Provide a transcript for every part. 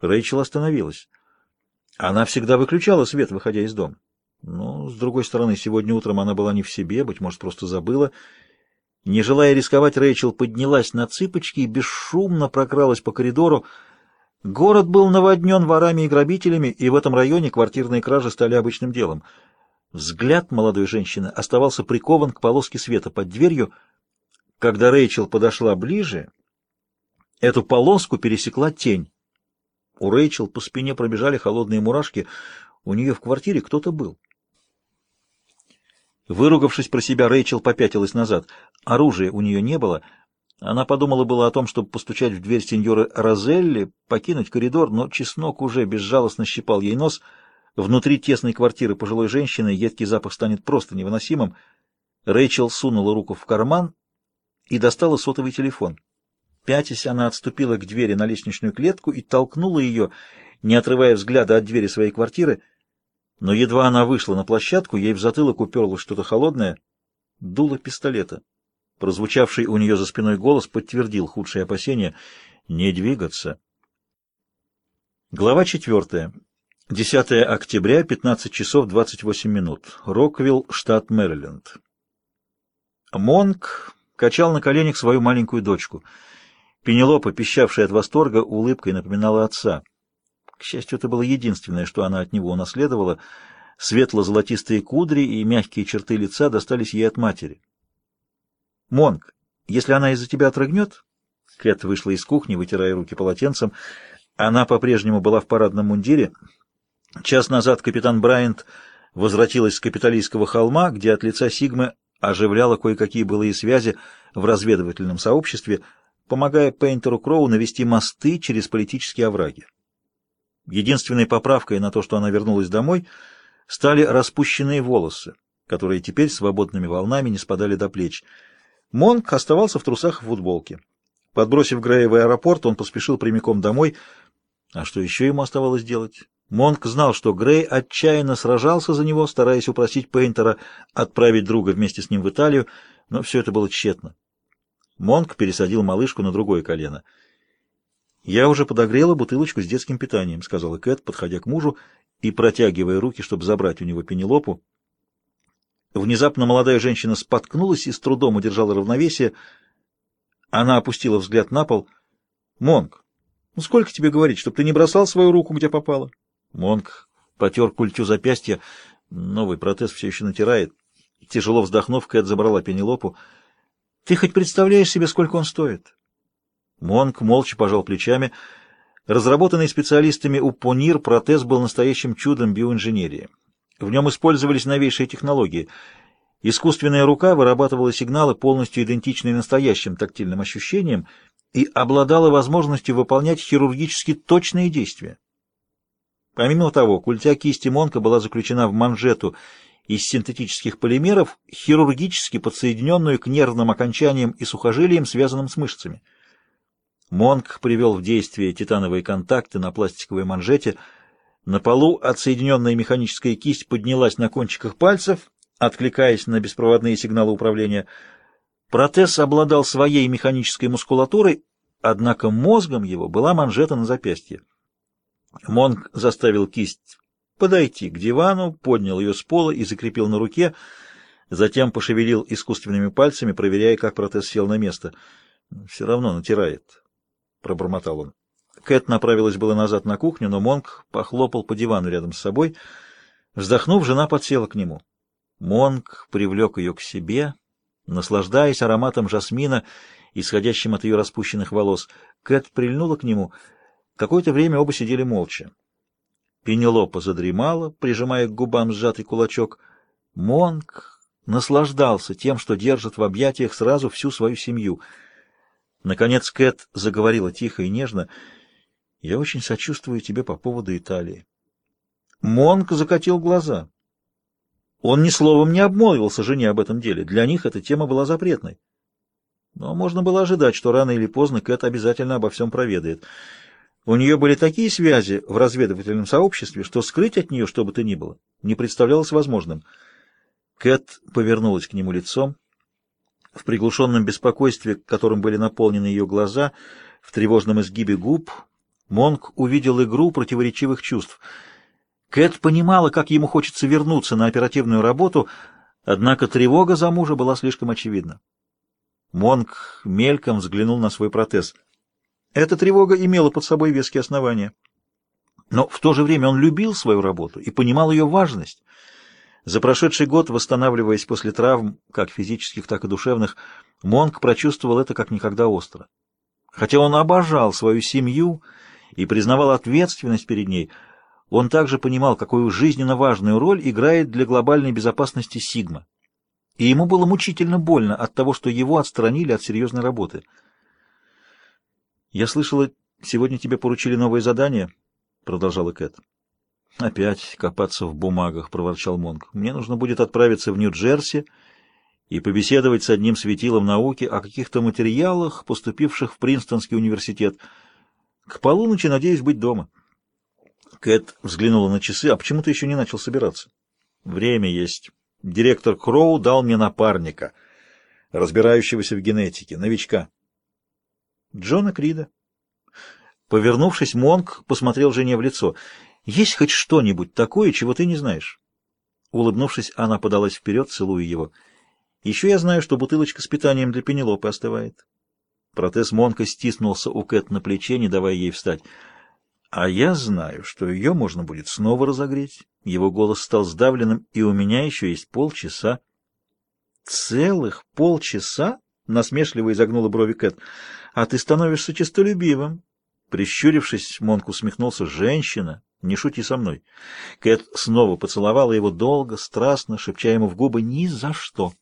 Рэйчел остановилась. Она всегда выключала свет, выходя из дома. Но, с другой стороны, сегодня утром она была не в себе, быть может, просто забыла. Не желая рисковать, Рэйчел поднялась на цыпочки и бесшумно прокралась по коридору. Город был наводнен ворами и грабителями, и в этом районе квартирные кражи стали обычным делом. Взгляд молодой женщины оставался прикован к полоске света под дверью. Когда Рэйчел подошла ближе, эту полоску пересекла тень. У Рэйчел по спине пробежали холодные мурашки. У нее в квартире кто-то был. Выругавшись про себя, Рэйчел попятилась назад. Оружия у нее не было. Она подумала было о том, чтобы постучать в дверь сеньора Розелли, покинуть коридор, но чеснок уже безжалостно щипал ей нос. Внутри тесной квартиры пожилой женщины едкий запах станет просто невыносимым. Рэйчел сунула руку в карман и достала сотовый телефон. Пятясь, она отступила к двери на лестничную клетку и толкнула ее, не отрывая взгляда от двери своей квартиры. Но едва она вышла на площадку, ей в затылок уперлось что-то холодное. Дуло пистолета. Прозвучавший у нее за спиной голос подтвердил худшие опасения — не двигаться. Глава четвертая. 10 октября, 15 часов 28 минут. Роквилл, штат Мэриленд. Монк качал на коленях свою маленькую дочку — Пенелопа, пищавшая от восторга, улыбкой напоминала отца. К счастью, это было единственное, что она от него унаследовала. Светло-золотистые кудри и мягкие черты лица достались ей от матери. «Монг, если она из-за тебя отрыгнет...» Кэт вышла из кухни, вытирая руки полотенцем. Она по-прежнему была в парадном мундире. Час назад капитан Брайант возвратилась с капиталистского холма, где от лица Сигмы оживляла кое-какие былые связи в разведывательном сообществе — помогая Пейнтеру Кроу навести мосты через политические овраги. Единственной поправкой на то, что она вернулась домой, стали распущенные волосы, которые теперь свободными волнами не спадали до плеч. Монк оставался в трусах и футболке. Подбросив Грея в аэропорт, он поспешил прямиком домой. А что еще ему оставалось делать? Монк знал, что Грей отчаянно сражался за него, стараясь упросить Пейнтера отправить друга вместе с ним в Италию, но все это было тщетно. Монк пересадил малышку на другое колено. «Я уже подогрела бутылочку с детским питанием», — сказала Кэт, подходя к мужу и протягивая руки, чтобы забрать у него пенелопу. Внезапно молодая женщина споткнулась и с трудом удержала равновесие. Она опустила взгляд на пол. «Монк, ну сколько тебе говорить, чтобы ты не бросал свою руку, где попало?» Монк потер культю запястья. Новый протез все еще натирает. Тяжело вздохнув, Кэт забрала пенелопу. Ты хоть представляешь себе, сколько он стоит? Монк молча пожал плечами. Разработанный специалистами УПОНИР протез был настоящим чудом биоинженерии. В нем использовались новейшие технологии. Искусственная рука вырабатывала сигналы, полностью идентичные настоящим тактильным ощущениям, и обладала возможностью выполнять хирургически точные действия. Помимо того, культя кисти Монка была заключена в манжету из синтетических полимеров, хирургически подсоединенную к нервным окончаниям и сухожилиям, связанным с мышцами. Монк привел в действие титановые контакты на пластиковой манжете. На полу отсоединенная механическая кисть поднялась на кончиках пальцев, откликаясь на беспроводные сигналы управления. Протез обладал своей механической мускулатурой, однако мозгом его была манжета на запястье. Монк заставил кисть подойти к дивану, поднял ее с пола и закрепил на руке, затем пошевелил искусственными пальцами, проверяя, как протез сел на место. «Все равно натирает», — пробормотал он. Кэт направилась было назад на кухню, но Монк похлопал по дивану рядом с собой. Вздохнув, жена подсела к нему. Монк привлек ее к себе, наслаждаясь ароматом жасмина, исходящим от ее распущенных волос. Кэт прильнула к нему. Какое-то время оба сидели молча. Пенелопа задремала, прижимая к губам сжатый кулачок. Монк наслаждался тем, что держит в объятиях сразу всю свою семью. Наконец Кэт заговорила тихо и нежно. «Я очень сочувствую тебе по поводу Италии». Монк закатил глаза. Он ни словом не обмолвился жене об этом деле. Для них эта тема была запретной. Но можно было ожидать, что рано или поздно Кэт обязательно обо всем проведает. У нее были такие связи в разведывательном сообществе, что скрыть от нее что бы то ни было не представлялось возможным. Кэт повернулась к нему лицом. В приглушенном беспокойстве, которым были наполнены ее глаза, в тревожном изгибе губ, Монк увидел игру противоречивых чувств. Кэт понимала, как ему хочется вернуться на оперативную работу, однако тревога за мужа была слишком очевидна. Монк мельком взглянул на свой протез. Эта тревога имела под собой веские основания. Но в то же время он любил свою работу и понимал ее важность. За прошедший год, восстанавливаясь после травм, как физических, так и душевных, Монк прочувствовал это как никогда остро. Хотя он обожал свою семью и признавал ответственность перед ней, он также понимал, какую жизненно важную роль играет для глобальной безопасности Сигма. И ему было мучительно больно от того, что его отстранили от серьезной работы. «Я слышала, сегодня тебе поручили новое задание?» — продолжала Кэт. «Опять копаться в бумагах», — проворчал Монг. «Мне нужно будет отправиться в Нью-Джерси и побеседовать с одним светилом науки о каких-то материалах, поступивших в Принстонский университет. К полуночи надеюсь быть дома». Кэт взглянула на часы. «А почему ты еще не начал собираться?» «Время есть. Директор Кроу дал мне напарника, разбирающегося в генетике, новичка». «Джона Крида». Повернувшись, Монг посмотрел жене в лицо — есть хоть что-нибудь такое, чего ты не знаешь?» Улыбнувшись, она подалась вперед, целуя его. «Еще я знаю, что бутылочка с питанием для Пенелопы остывает». Протез Монка стиснулся у Кэт на плече, не давая ей встать. «А я знаю, что ее можно будет снова разогреть». Его голос стал сдавленным, и у меня еще есть полчаса. «Целых полчаса?» — насмешливо изогнула брови Кэт. «А ты становишься честолюбивым». Прищурившись, Монк усмехнулся. «Женщина не шути со мной. Кэт снова поцеловала его долго, страстно, шепча ему в губы «ни за что».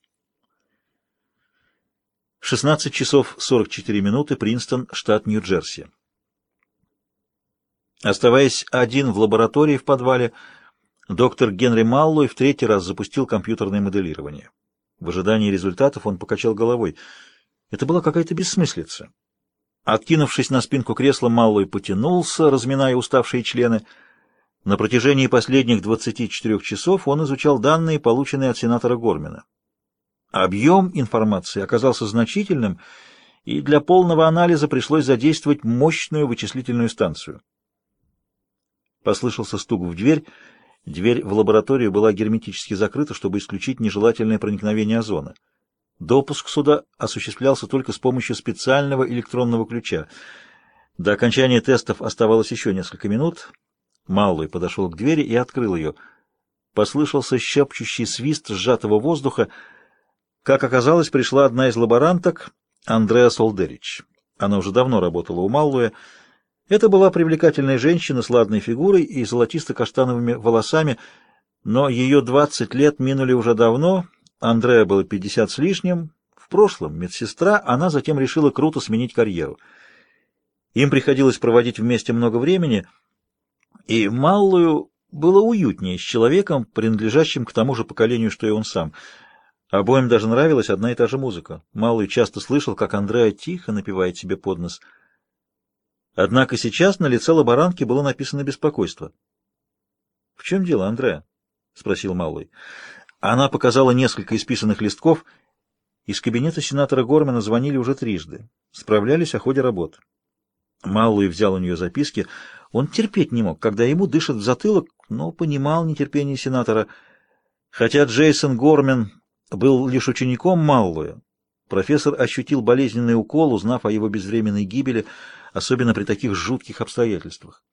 16 часов 44 минуты, Принстон, штат Нью-Джерси. Оставаясь один в лаборатории в подвале, доктор Генри Маллой в третий раз запустил компьютерное моделирование. В ожидании результатов он покачал головой. Это была какая-то бессмыслица. Откинувшись на спинку кресла, Маллой потянулся, разминая уставшие члены. На протяжении последних 24 часов он изучал данные, полученные от сенатора Гормина. Объем информации оказался значительным, и для полного анализа пришлось задействовать мощную вычислительную станцию. Послышался стук в дверь. Дверь в лабораторию была герметически закрыта, чтобы исключить нежелательное проникновение озона. Допуск сюда осуществлялся только с помощью специального электронного ключа. До окончания тестов оставалось еще несколько минут — Малый подошел к двери и открыл ее. Послышался щепчущий свист сжатого воздуха. Как оказалось, пришла одна из лаборанток, Андреа Солдерич. Она уже давно работала у Маллуя. Это была привлекательная женщина с ладной фигурой и золотисто-каштановыми волосами, но ее двадцать лет минули уже давно, Андреа было пятьдесят с лишним. В прошлом медсестра, она затем решила круто сменить карьеру. Им приходилось проводить вместе много времени — и Маллую было уютнее с человеком, принадлежащим к тому же поколению, что и он сам. Обоим даже нравилась одна и та же музыка. Малый часто слышал, как Андреа тихо напевает себе под нос. Однако сейчас на лице лаборантки было написано беспокойство. — В чем дело, Андреа? — спросил Малый. Она показала несколько исписанных листков. Из кабинета сенатора Гормена звонили уже трижды. Справлялись о ходе работ. Малый взял у нее записки. Он терпеть не мог, когда ему дышат в затылок, но понимал нетерпение сенатора. Хотя Джейсон Гормен был лишь учеником Маллоя, профессор ощутил болезненный укол, узнав о его безвременной гибели, особенно при таких жутких обстоятельствах.